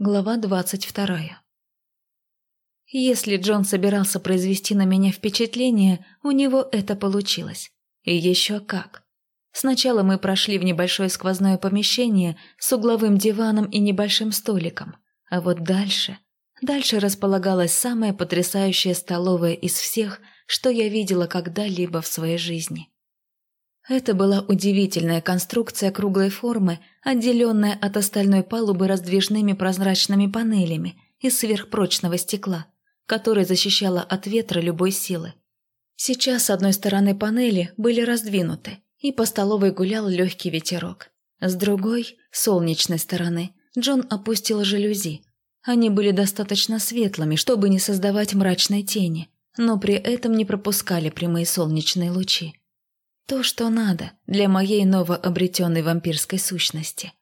Глава двадцать вторая. Если Джон собирался произвести на меня впечатление, у него это получилось. И еще как. Сначала мы прошли в небольшое сквозное помещение с угловым диваном и небольшим столиком. А вот дальше... Дальше располагалась самая потрясающая столовая из всех, что я видела когда-либо в своей жизни. Это была удивительная конструкция круглой формы, отделенная от остальной палубы раздвижными прозрачными панелями из сверхпрочного стекла, которое защищало от ветра любой силы. Сейчас с одной стороны панели были раздвинуты, и по столовой гулял легкий ветерок. С другой, солнечной стороны, Джон опустил жалюзи. Они были достаточно светлыми, чтобы не создавать мрачной тени, но при этом не пропускали прямые солнечные лучи. То, что надо для моей новообретенной вампирской сущности.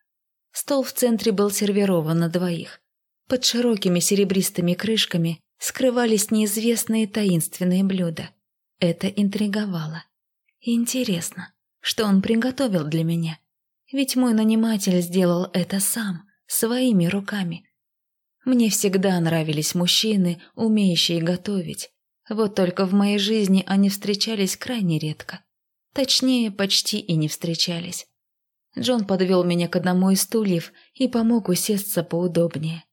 Стол в центре был сервирован на двоих. Под широкими серебристыми крышками скрывались неизвестные таинственные блюда. Это интриговало. Интересно, что он приготовил для меня? Ведь мой наниматель сделал это сам, своими руками. Мне всегда нравились мужчины, умеющие готовить. Вот только в моей жизни они встречались крайне редко. Точнее, почти и не встречались. Джон подвел меня к одному из стульев и помог усесться поудобнее.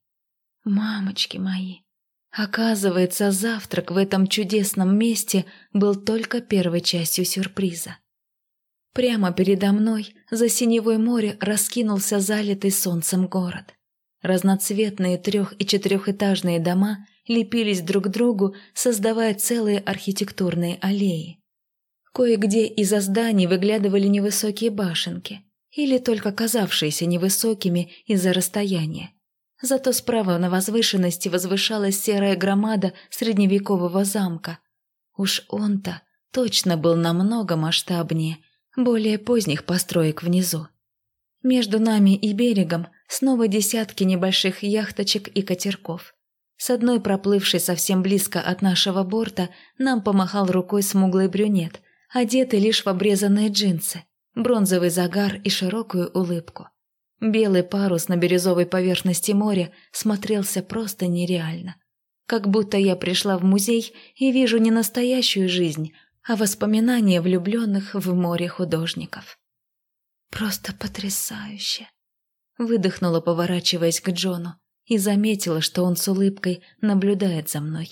Мамочки мои! Оказывается, завтрак в этом чудесном месте был только первой частью сюрприза. Прямо передо мной, за синевой море, раскинулся залитый солнцем город. Разноцветные трех- и четырехэтажные дома лепились друг к другу, создавая целые архитектурные аллеи. Кое-где из-за зданий выглядывали невысокие башенки, или только казавшиеся невысокими из-за расстояния. Зато справа на возвышенности возвышалась серая громада средневекового замка. Уж он-то точно был намного масштабнее, более поздних построек внизу. Между нами и берегом снова десятки небольших яхточек и катерков. С одной проплывшей совсем близко от нашего борта нам помахал рукой смуглый брюнет, одетый лишь в обрезанные джинсы, бронзовый загар и широкую улыбку. Белый парус на бирюзовой поверхности моря смотрелся просто нереально. Как будто я пришла в музей и вижу не настоящую жизнь, а воспоминания влюбленных в море художников. «Просто потрясающе!» Выдохнула, поворачиваясь к Джону, и заметила, что он с улыбкой наблюдает за мной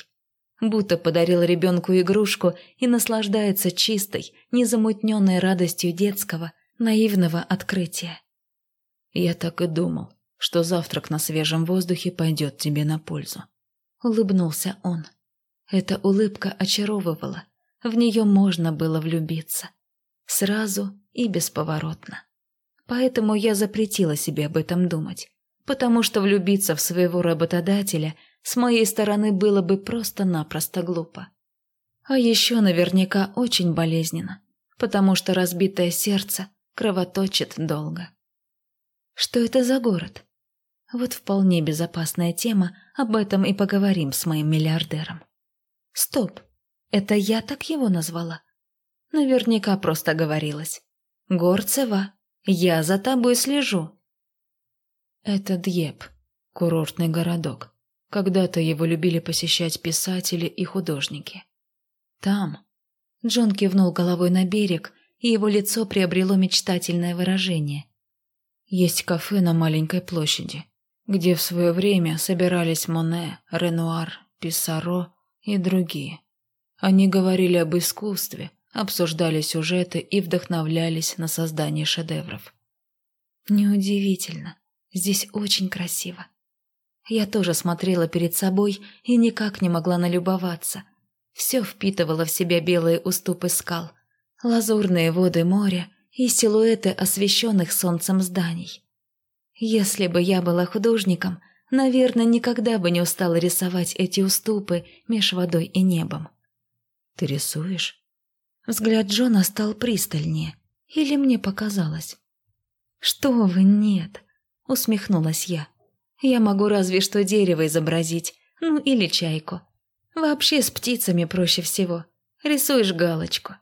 будто подарил ребенку игрушку и наслаждается чистой, незамутненной радостью детского, наивного открытия. «Я так и думал, что завтрак на свежем воздухе пойдет тебе на пользу», — улыбнулся он. Эта улыбка очаровывала, в нее можно было влюбиться. Сразу и бесповоротно. Поэтому я запретила себе об этом думать, потому что влюбиться в своего работодателя — с моей стороны было бы просто-напросто глупо. А еще наверняка очень болезненно, потому что разбитое сердце кровоточит долго. Что это за город? Вот вполне безопасная тема, об этом и поговорим с моим миллиардером. Стоп, это я так его назвала? Наверняка просто говорилась. Горцева, я за тобой слежу. Это Дьеп, курортный городок. Когда-то его любили посещать писатели и художники. Там Джон кивнул головой на берег, и его лицо приобрело мечтательное выражение. Есть кафе на маленькой площади, где в свое время собирались Моне, Ренуар, Писсаро и другие. Они говорили об искусстве, обсуждали сюжеты и вдохновлялись на создание шедевров. Неудивительно, здесь очень красиво. Я тоже смотрела перед собой и никак не могла налюбоваться. Все впитывало в себя белые уступы скал, лазурные воды моря и силуэты освещенных солнцем зданий. Если бы я была художником, наверное, никогда бы не устала рисовать эти уступы меж водой и небом. «Ты рисуешь?» Взгляд Джона стал пристальнее. Или мне показалось? «Что вы, нет!» — усмехнулась я. Я могу разве что дерево изобразить, ну или чайку. Вообще с птицами проще всего. Рисуешь галочку.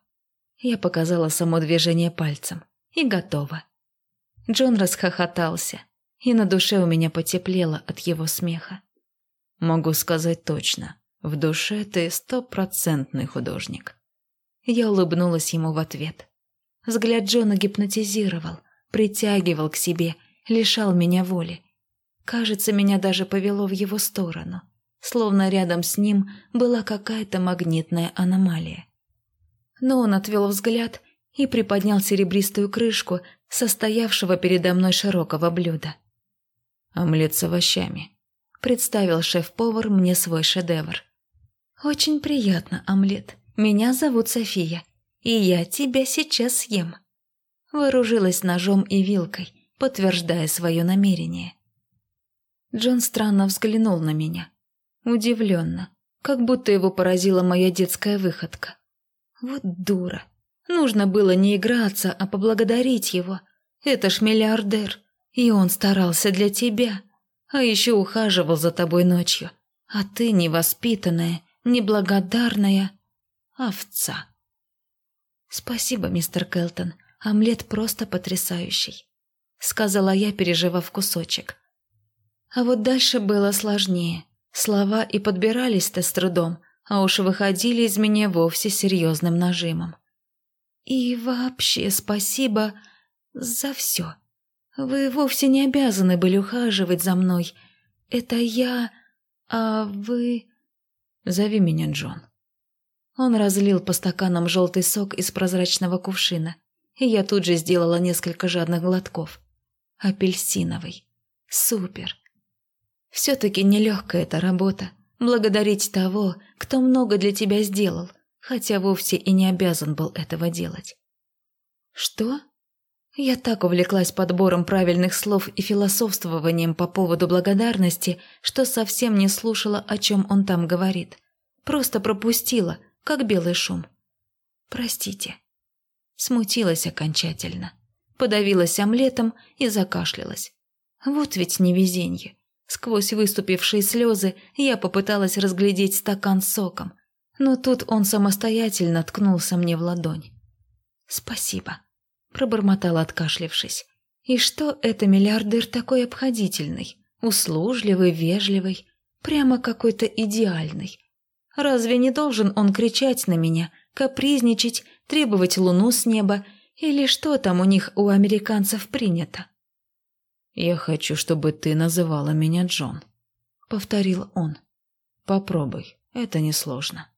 Я показала само движение пальцем. И готово. Джон расхохотался. и на душе у меня потеплело от его смеха. Могу сказать точно, в душе ты стопроцентный художник. Я улыбнулась ему в ответ. Взгляд Джона гипнотизировал, притягивал к себе, лишал меня воли. Кажется, меня даже повело в его сторону, словно рядом с ним была какая-то магнитная аномалия. Но он отвел взгляд и приподнял серебристую крышку состоявшего передо мной широкого блюда. «Омлет с овощами», — представил шеф-повар мне свой шедевр. «Очень приятно, омлет. Меня зовут София, и я тебя сейчас съем». Вооружилась ножом и вилкой, подтверждая свое намерение. Джон странно взглянул на меня. Удивленно, как будто его поразила моя детская выходка. Вот дура. Нужно было не играться, а поблагодарить его. Это ж миллиардер, и он старался для тебя. А еще ухаживал за тобой ночью. А ты невоспитанная, неблагодарная овца. Спасибо, мистер Келтон. Омлет просто потрясающий. Сказала я, переживав кусочек. А вот дальше было сложнее. Слова и подбирались-то с трудом, а уж выходили из меня вовсе серьезным нажимом. И вообще спасибо за все. Вы вовсе не обязаны были ухаживать за мной. Это я... А вы... Зови меня Джон. Он разлил по стаканам желтый сок из прозрачного кувшина, и я тут же сделала несколько жадных глотков. Апельсиновый. Супер. Все-таки нелегкая эта работа. Благодарить того, кто много для тебя сделал, хотя вовсе и не обязан был этого делать. Что? Я так увлеклась подбором правильных слов и философствованием по поводу благодарности, что совсем не слушала, о чем он там говорит. Просто пропустила, как белый шум. Простите. Смутилась окончательно. Подавилась омлетом и закашлялась. Вот ведь невезенье. Сквозь выступившие слезы я попыталась разглядеть стакан с соком, но тут он самостоятельно ткнулся мне в ладонь. «Спасибо», – пробормотала, откашлившись. «И что это миллиардер такой обходительный, услужливый, вежливый, прямо какой-то идеальный? Разве не должен он кричать на меня, капризничать, требовать луну с неба или что там у них у американцев принято?» «Я хочу, чтобы ты называла меня Джон», — повторил он. «Попробуй, это несложно».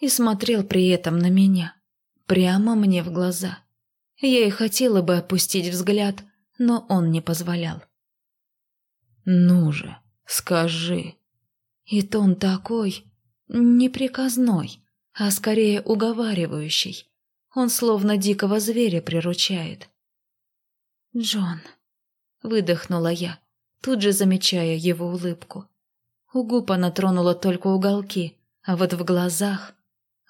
И смотрел при этом на меня, прямо мне в глаза. Я и хотела бы опустить взгляд, но он не позволял. «Ну же, скажи». И тон такой, неприказной, а скорее уговаривающий. Он словно дикого зверя приручает. «Джон», Выдохнула я, тут же замечая его улыбку. У губ она тронула только уголки, а вот в глазах...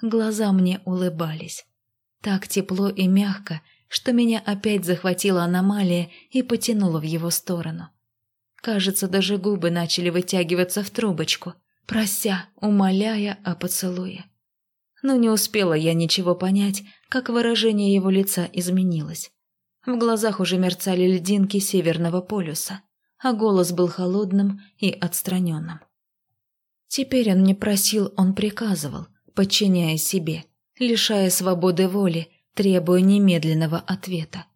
Глаза мне улыбались. Так тепло и мягко, что меня опять захватила аномалия и потянула в его сторону. Кажется, даже губы начали вытягиваться в трубочку, прося, умоляя о поцелуе. Но не успела я ничего понять, как выражение его лица изменилось. В глазах уже мерцали льдинки Северного полюса, а голос был холодным и отстраненным. Теперь он не просил, он приказывал, подчиняя себе, лишая свободы воли, требуя немедленного ответа.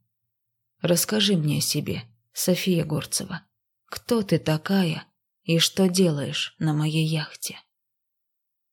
«Расскажи мне о себе, София Горцева. Кто ты такая и что делаешь на моей яхте?»